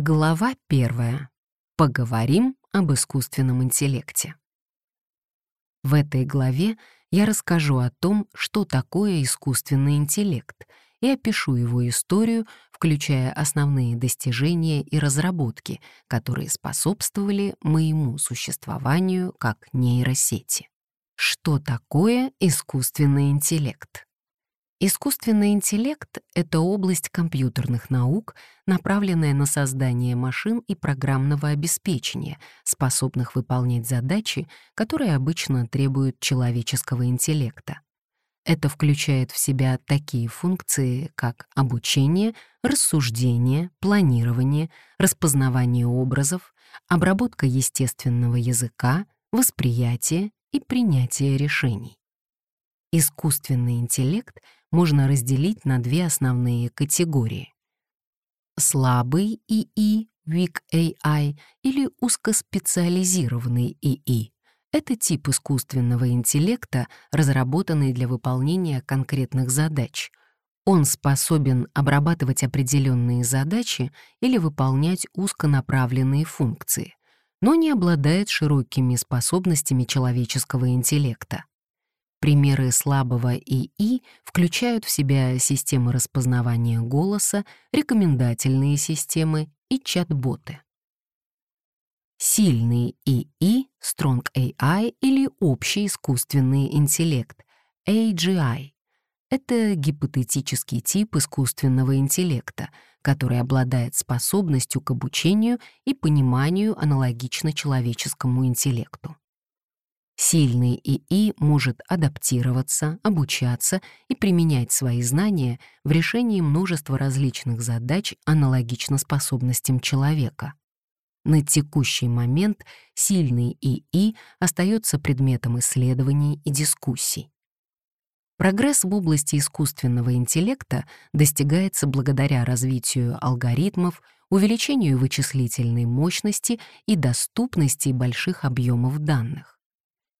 Глава первая. Поговорим об искусственном интеллекте. В этой главе я расскажу о том, что такое искусственный интеллект, и опишу его историю, включая основные достижения и разработки, которые способствовали моему существованию как нейросети. Что такое искусственный интеллект? Искусственный интеллект — это область компьютерных наук, направленная на создание машин и программного обеспечения, способных выполнять задачи, которые обычно требуют человеческого интеллекта. Это включает в себя такие функции, как обучение, рассуждение, планирование, распознавание образов, обработка естественного языка, восприятие и принятие решений. Искусственный интеллект — можно разделить на две основные категории. Слабый ИИ, Weak AI, или узкоспециализированный ИИ — это тип искусственного интеллекта, разработанный для выполнения конкретных задач. Он способен обрабатывать определенные задачи или выполнять узконаправленные функции, но не обладает широкими способностями человеческого интеллекта. Примеры слабого ИИ включают в себя системы распознавания голоса, рекомендательные системы и чат-боты. Сильный ИИ, Strong AI или общий искусственный интеллект, AGI — это гипотетический тип искусственного интеллекта, который обладает способностью к обучению и пониманию аналогично человеческому интеллекту. Сильный ИИ может адаптироваться, обучаться и применять свои знания в решении множества различных задач аналогично способностям человека. На текущий момент сильный ИИ остается предметом исследований и дискуссий. Прогресс в области искусственного интеллекта достигается благодаря развитию алгоритмов, увеличению вычислительной мощности и доступности больших объемов данных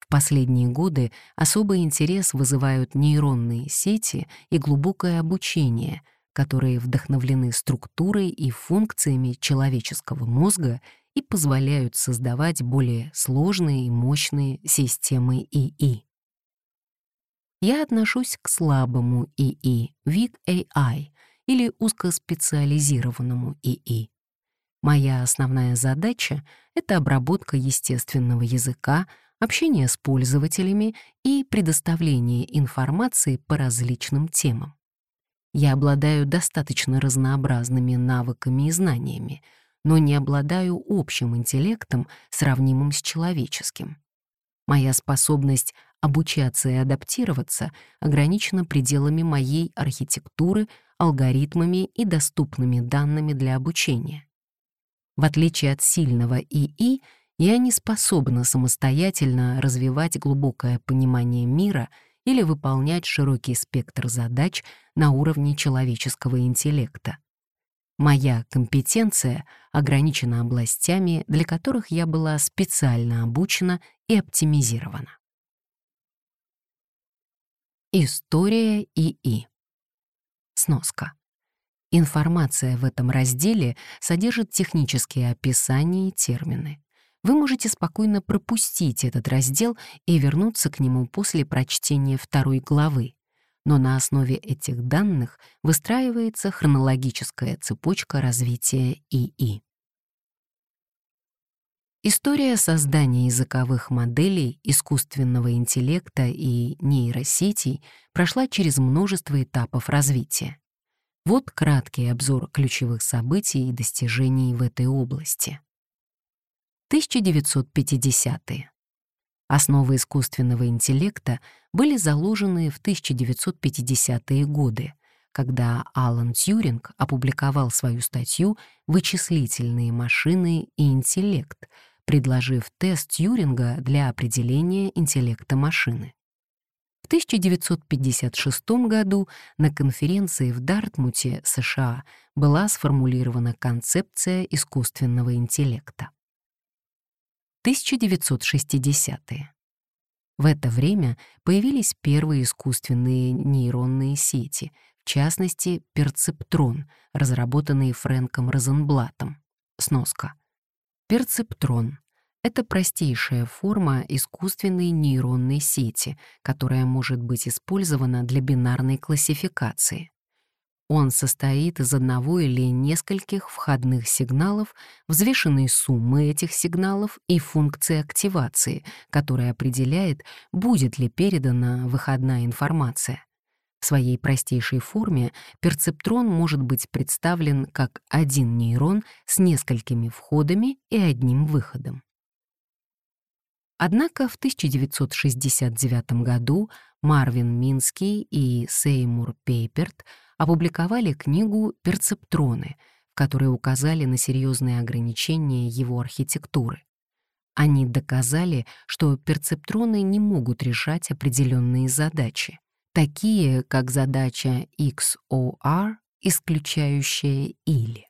последние годы особый интерес вызывают нейронные сети и глубокое обучение, которые вдохновлены структурой и функциями человеческого мозга и позволяют создавать более сложные и мощные системы ИИ. Я отношусь к слабому ИИ, Weak AI, или узкоспециализированному ИИ. Моя основная задача — это обработка естественного языка, общение с пользователями и предоставление информации по различным темам. Я обладаю достаточно разнообразными навыками и знаниями, но не обладаю общим интеллектом, сравнимым с человеческим. Моя способность обучаться и адаптироваться ограничена пределами моей архитектуры, алгоритмами и доступными данными для обучения. В отличие от сильного ИИ, я не способна самостоятельно развивать глубокое понимание мира или выполнять широкий спектр задач на уровне человеческого интеллекта. Моя компетенция ограничена областями, для которых я была специально обучена и оптимизирована. История ИИ. Сноска. Информация в этом разделе содержит технические описания и термины вы можете спокойно пропустить этот раздел и вернуться к нему после прочтения второй главы. Но на основе этих данных выстраивается хронологическая цепочка развития ИИ. История создания языковых моделей, искусственного интеллекта и нейросетей прошла через множество этапов развития. Вот краткий обзор ключевых событий и достижений в этой области. 1950-е. Основы искусственного интеллекта были заложены в 1950-е годы, когда Алан Тьюринг опубликовал свою статью «Вычислительные машины и интеллект», предложив тест Тьюринга для определения интеллекта машины. В 1956 году на конференции в Дартмуте, США, была сформулирована концепция искусственного интеллекта. 1960-е. В это время появились первые искусственные нейронные сети, в частности, перцептрон, разработанный Фрэнком Розенблатом. Сноска. Перцептрон — это простейшая форма искусственной нейронной сети, которая может быть использована для бинарной классификации. Он состоит из одного или нескольких входных сигналов, взвешенной суммы этих сигналов и функции активации, которая определяет, будет ли передана выходная информация. В своей простейшей форме перцептрон может быть представлен как один нейрон с несколькими входами и одним выходом. Однако в 1969 году Марвин Минский и Сеймур Пейперт опубликовали книгу «Перцептроны», в которой указали на серьезные ограничения его архитектуры. Они доказали, что перцептроны не могут решать определенные задачи, такие как задача XOR, исключающая или.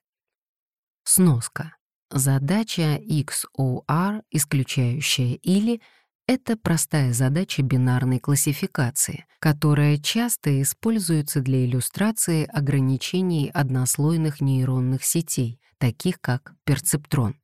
Сноска. Задача XOR, исключающая или, это простая задача бинарной классификации, которая часто используется для иллюстрации ограничений однослойных нейронных сетей, таких как перцептрон.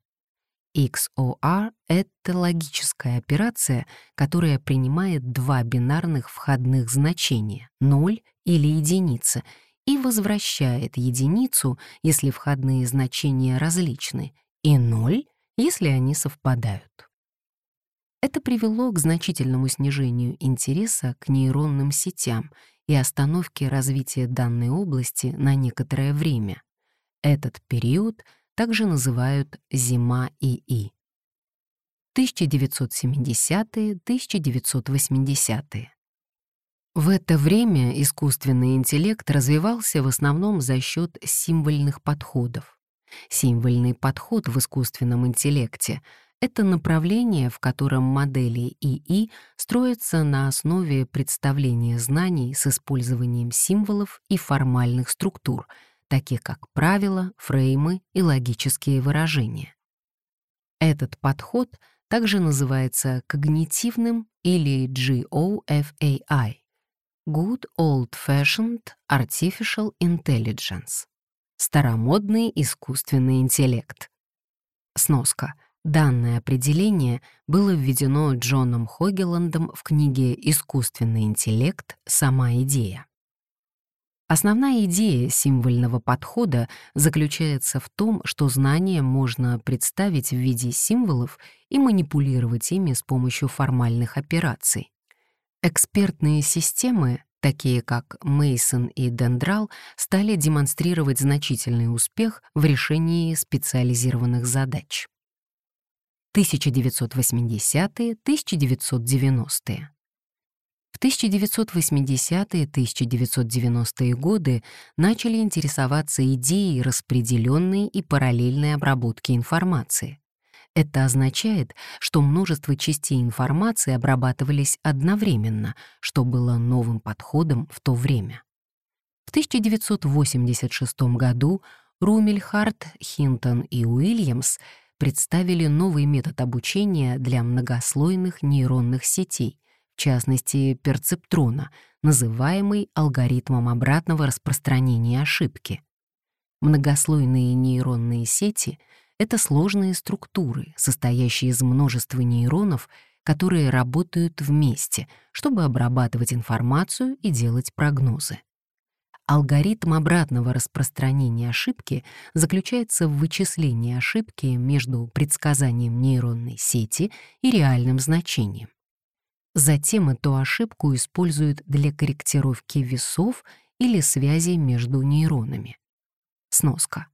XOR — это логическая операция, которая принимает два бинарных входных значения — 0 или единица, и возвращает единицу, если входные значения различны, и 0, если они совпадают. Это привело к значительному снижению интереса к нейронным сетям и остановке развития данной области на некоторое время. Этот период — также называют «зима ИИ». 1970-1980-е. В это время искусственный интеллект развивался в основном за счет символьных подходов. Символьный подход в искусственном интеллекте — это направление, в котором модели ИИ строятся на основе представления знаний с использованием символов и формальных структур — таких как правила, фреймы и логические выражения. Этот подход также называется когнитивным или GOFAI — Good Old-Fashioned Artificial Intelligence — старомодный искусственный интеллект. Сноска. Данное определение было введено Джоном Хогеландом в книге «Искусственный интеллект. Сама идея». Основная идея символьного подхода заключается в том, что знания можно представить в виде символов и манипулировать ими с помощью формальных операций. Экспертные системы, такие как Мейсон и Дендрал, стали демонстрировать значительный успех в решении специализированных задач. 1980-1990-е в 1980-1990-е годы начали интересоваться идеей распределенной и параллельной обработки информации. Это означает, что множество частей информации обрабатывались одновременно, что было новым подходом в то время. В 1986 году Румельхарт, Хинтон и Уильямс представили новый метод обучения для многослойных нейронных сетей, в частности перцептрона, называемый алгоритмом обратного распространения ошибки. Многослойные нейронные сети — это сложные структуры, состоящие из множества нейронов, которые работают вместе, чтобы обрабатывать информацию и делать прогнозы. Алгоритм обратного распространения ошибки заключается в вычислении ошибки между предсказанием нейронной сети и реальным значением. Затем эту ошибку используют для корректировки весов или связей между нейронами. Сноска.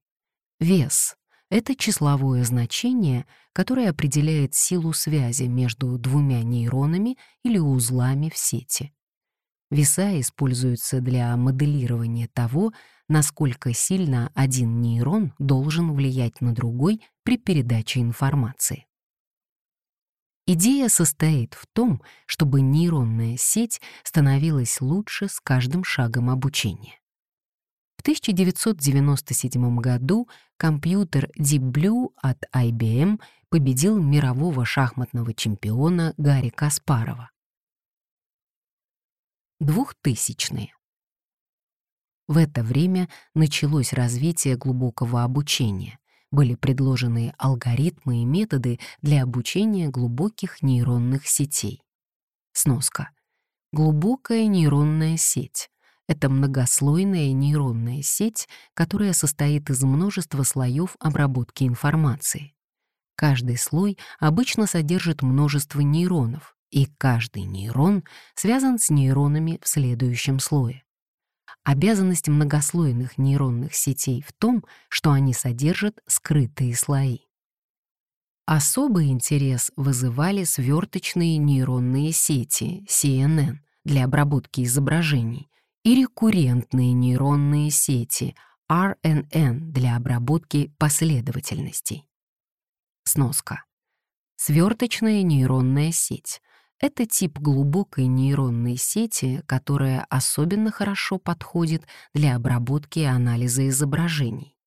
Вес — это числовое значение, которое определяет силу связи между двумя нейронами или узлами в сети. Веса используются для моделирования того, насколько сильно один нейрон должен влиять на другой при передаче информации. Идея состоит в том, чтобы нейронная сеть становилась лучше с каждым шагом обучения. В 1997 году компьютер Deep Blue от IBM победил мирового шахматного чемпиона Гарри Каспарова. Двухтысячные. В это время началось развитие глубокого обучения, были предложены алгоритмы и методы для обучения глубоких нейронных сетей. Сноска. Глубокая нейронная сеть — это многослойная нейронная сеть, которая состоит из множества слоев обработки информации. Каждый слой обычно содержит множество нейронов, и каждый нейрон связан с нейронами в следующем слое. Обязанность многослойных нейронных сетей в том, что они содержат скрытые слои. Особый интерес вызывали сверточные нейронные сети, CNN, для обработки изображений, и рекуррентные нейронные сети, RNN, для обработки последовательностей. Сноска. Сверточная нейронная сеть это тип глубокой нейронной сети, которая особенно хорошо подходит для обработки и анализа изображений.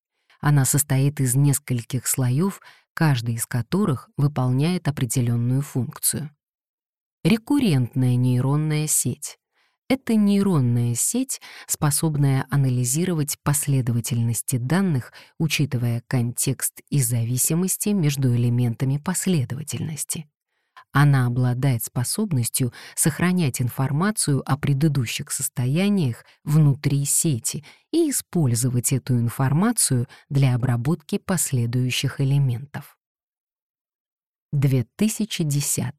Она состоит из нескольких слоев, каждый из которых выполняет определенную функцию. Рекуррентная нейронная сеть — это нейронная сеть, способная анализировать последовательности данных, учитывая контекст и зависимости между элементами последовательности. Она обладает способностью сохранять информацию о предыдущих состояниях внутри сети и использовать эту информацию для обработки последующих элементов. 2010.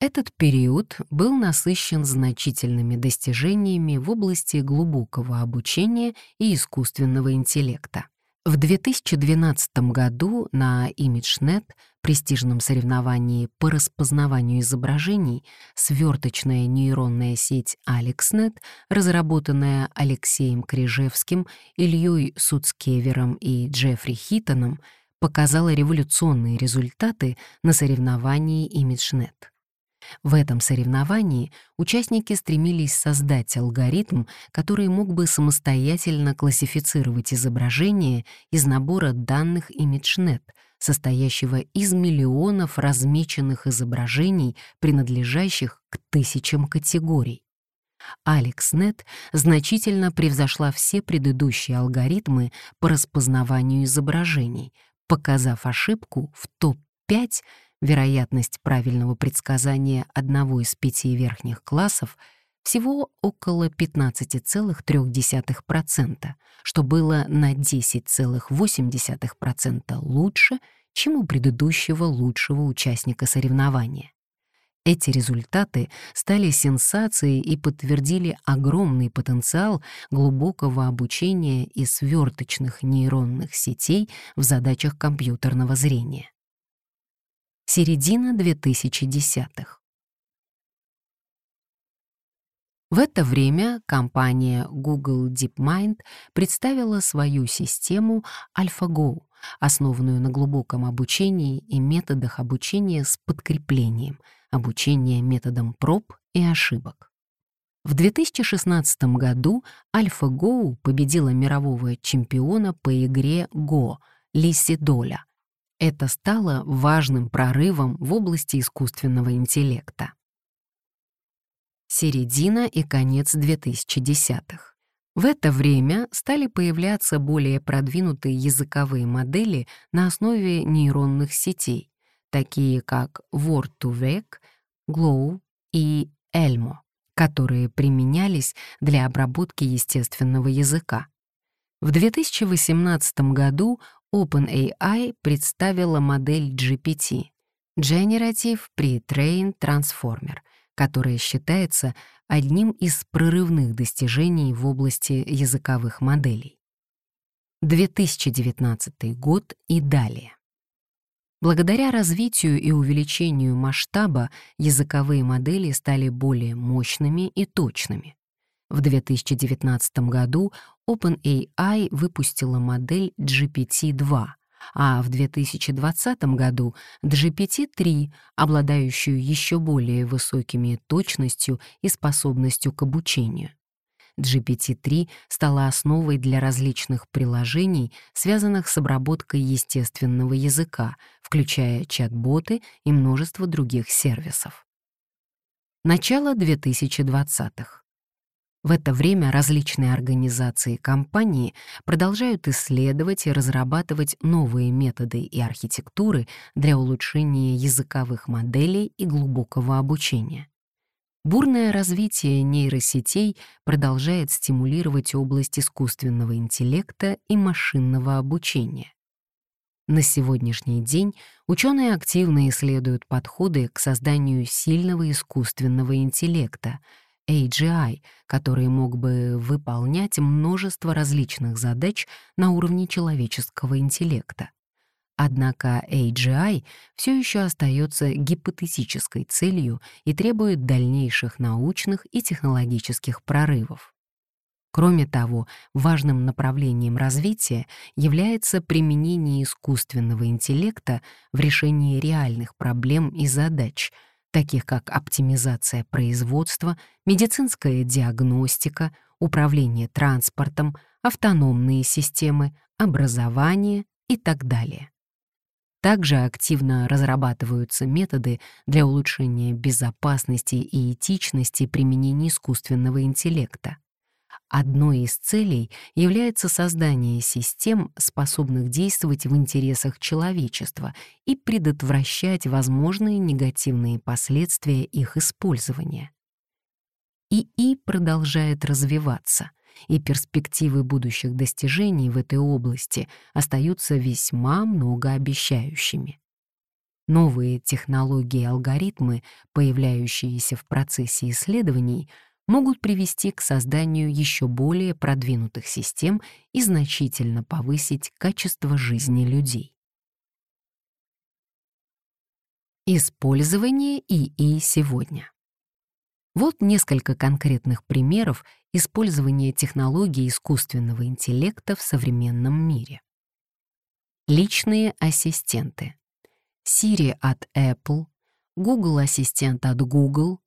Этот период был насыщен значительными достижениями в области глубокого обучения и искусственного интеллекта. В 2012 году на ImageNet, престижном соревновании по распознаванию изображений, сверточная нейронная сеть AlexNet, разработанная Алексеем Крижевским, Ильей Суцкевером и Джеффри Хитоном, показала революционные результаты на соревновании ImageNet. В этом соревновании участники стремились создать алгоритм, который мог бы самостоятельно классифицировать изображения из набора данных ImageNet, состоящего из миллионов размеченных изображений, принадлежащих к тысячам категорий. AlexNet значительно превзошла все предыдущие алгоритмы по распознаванию изображений, показав ошибку в топ-5 вероятность правильного предсказания одного из пяти верхних классов всего около 15,3%, что было на 10,8% лучше, чем у предыдущего лучшего участника соревнования. Эти результаты стали сенсацией и подтвердили огромный потенциал глубокого обучения и сверточных нейронных сетей в задачах компьютерного зрения середина 2010-х. В это время компания Google DeepMind представила свою систему AlphaGo, основанную на глубоком обучении и методах обучения с подкреплением, обучения методом проб и ошибок. В 2016 году AlphaGo победила мирового чемпиона по игре Go Лиси Доля — это стало важным прорывом в области искусственного интеллекта. Середина и конец 2010-х. В это время стали появляться более продвинутые языковые модели на основе нейронных сетей, такие как Word2Vec, Glow и Elmo, которые применялись для обработки естественного языка. В 2018 году OpenAI представила модель GPT — Generative Pre-trained Transformer, которая считается одним из прорывных достижений в области языковых моделей. 2019 год и далее. Благодаря развитию и увеличению масштаба языковые модели стали более мощными и точными. В 2019 году OpenAI выпустила модель GPT-2, а в 2020 году GPT-3, обладающую еще более высокими точностью и способностью к обучению. GPT-3 стала основой для различных приложений, связанных с обработкой естественного языка, включая чат-боты и множество других сервисов. Начало 2020-х. В это время различные организации и компании продолжают исследовать и разрабатывать новые методы и архитектуры для улучшения языковых моделей и глубокого обучения. Бурное развитие нейросетей продолжает стимулировать область искусственного интеллекта и машинного обучения. На сегодняшний день ученые активно исследуют подходы к созданию сильного искусственного интеллекта — AGI, который мог бы выполнять множество различных задач на уровне человеческого интеллекта. Однако AGI все еще остается гипотетической целью и требует дальнейших научных и технологических прорывов. Кроме того, важным направлением развития является применение искусственного интеллекта в решении реальных проблем и задач — таких как оптимизация производства, медицинская диагностика, управление транспортом, автономные системы, образование и так далее. Также активно разрабатываются методы для улучшения безопасности и этичности применения искусственного интеллекта. Одной из целей является создание систем, способных действовать в интересах человечества и предотвращать возможные негативные последствия их использования. ИИ продолжает развиваться, и перспективы будущих достижений в этой области остаются весьма многообещающими. Новые технологии и алгоритмы, появляющиеся в процессе исследований — могут привести к созданию еще более продвинутых систем и значительно повысить качество жизни людей. Использование ИИ сегодня. Вот несколько конкретных примеров использования технологий искусственного интеллекта в современном мире. Личные ассистенты. Siri от Apple, Google Ассистент от Google,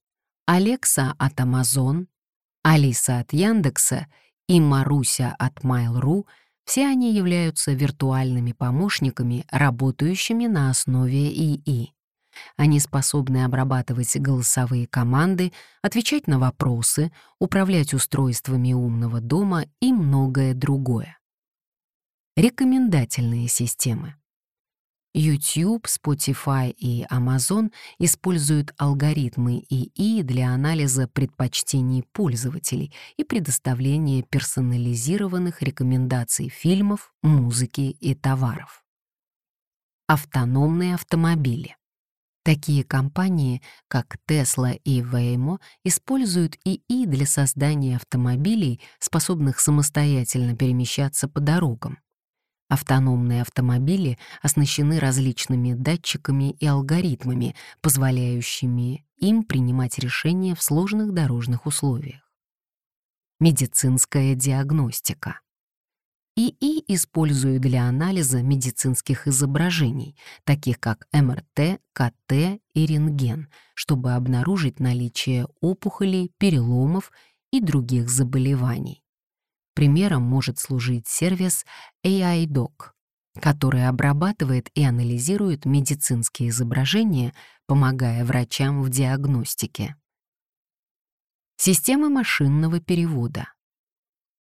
Алекса от Amazon, Алиса от Яндекса и Маруся от Mail.ru все они являются виртуальными помощниками, работающими на основе ИИ. Они способны обрабатывать голосовые команды, отвечать на вопросы, управлять устройствами умного дома и многое другое. Рекомендательные системы. YouTube, Spotify и Amazon используют алгоритмы ИИ для анализа предпочтений пользователей и предоставления персонализированных рекомендаций фильмов, музыки и товаров. Автономные автомобили. Такие компании, как Tesla и Waymo, используют ИИ для создания автомобилей, способных самостоятельно перемещаться по дорогам. Автономные автомобили оснащены различными датчиками и алгоритмами, позволяющими им принимать решения в сложных дорожных условиях. Медицинская диагностика. ИИ используют для анализа медицинских изображений, таких как МРТ, КТ и рентген, чтобы обнаружить наличие опухолей, переломов и других заболеваний. Примером может служить сервис AI-Doc, который обрабатывает и анализирует медицинские изображения, помогая врачам в диагностике. Системы машинного перевода.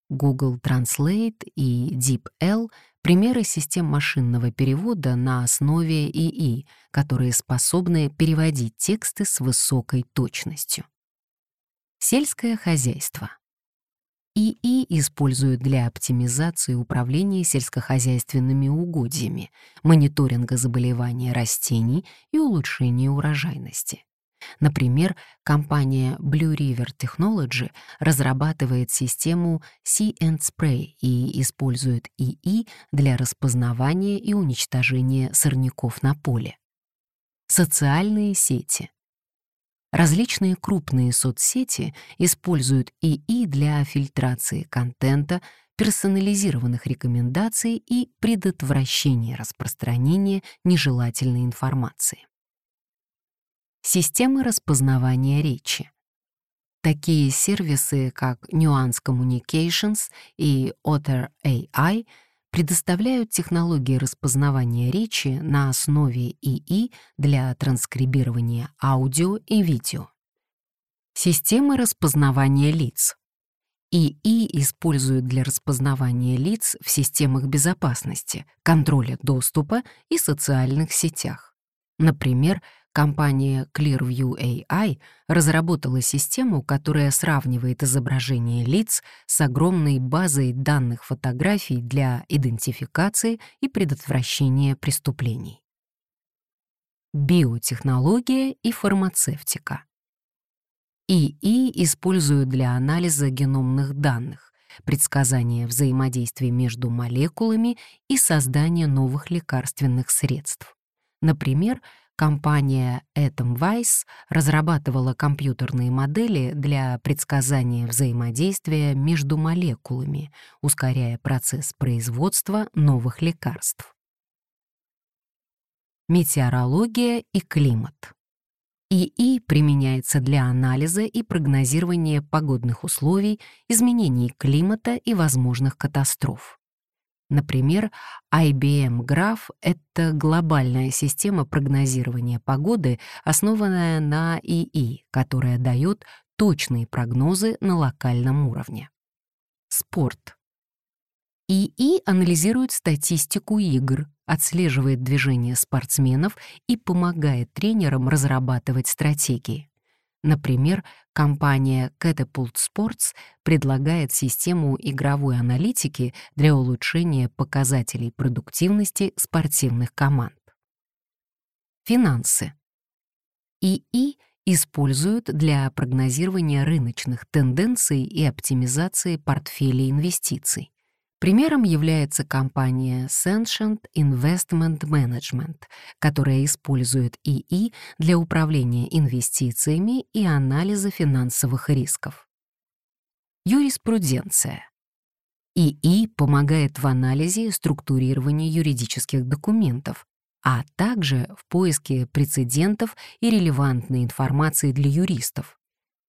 Google Translate и DeepL — примеры систем машинного перевода на основе ИИ, которые способны переводить тексты с высокой точностью. Сельское хозяйство. ИИ используют для оптимизации управления сельскохозяйственными угодьями, мониторинга заболевания растений и улучшения урожайности. Например, компания Blue River Technology разрабатывает систему See and Spray и использует ИИ для распознавания и уничтожения сорняков на поле. Социальные сети. Различные крупные соцсети используют ИИ для фильтрации контента, персонализированных рекомендаций и предотвращения распространения нежелательной информации. Системы распознавания речи. Такие сервисы, как Nuance Communications и Otter AI — предоставляют технологии распознавания речи на основе ИИ для транскрибирования аудио и видео. Системы распознавания лиц. ИИ используют для распознавания лиц в системах безопасности, контроля доступа и социальных сетях. Например, компания Clearview AI разработала систему, которая сравнивает изображение лиц с огромной базой данных фотографий для идентификации и предотвращения преступлений. Биотехнология и фармацевтика. ИИ используют для анализа геномных данных, предсказания взаимодействия между молекулами и создания новых лекарственных средств. Например, компания Atomwise разрабатывала компьютерные модели для предсказания взаимодействия между молекулами, ускоряя процесс производства новых лекарств. Метеорология и климат. ИИ применяется для анализа и прогнозирования погодных условий, изменений климата и возможных катастроф. Например, IBM Graph — это глобальная система прогнозирования погоды, основанная на ИИ, которая дает точные прогнозы на локальном уровне. Спорт. ИИ анализирует статистику игр, отслеживает движения спортсменов и помогает тренерам разрабатывать стратегии. Например, компания Catapult Sports предлагает систему игровой аналитики для улучшения показателей продуктивности спортивных команд. Финансы. ИИ используют для прогнозирования рыночных тенденций и оптимизации портфелей инвестиций. Примером является компания Sentient Investment Management, которая использует ИИ для управления инвестициями и анализа финансовых рисков. Юриспруденция. ИИ помогает в анализе и структурировании юридических документов, а также в поиске прецедентов и релевантной информации для юристов.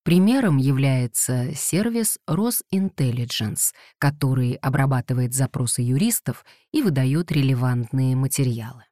Примером является сервис Rosintelligence, который обрабатывает запросы юристов и выдает релевантные материалы.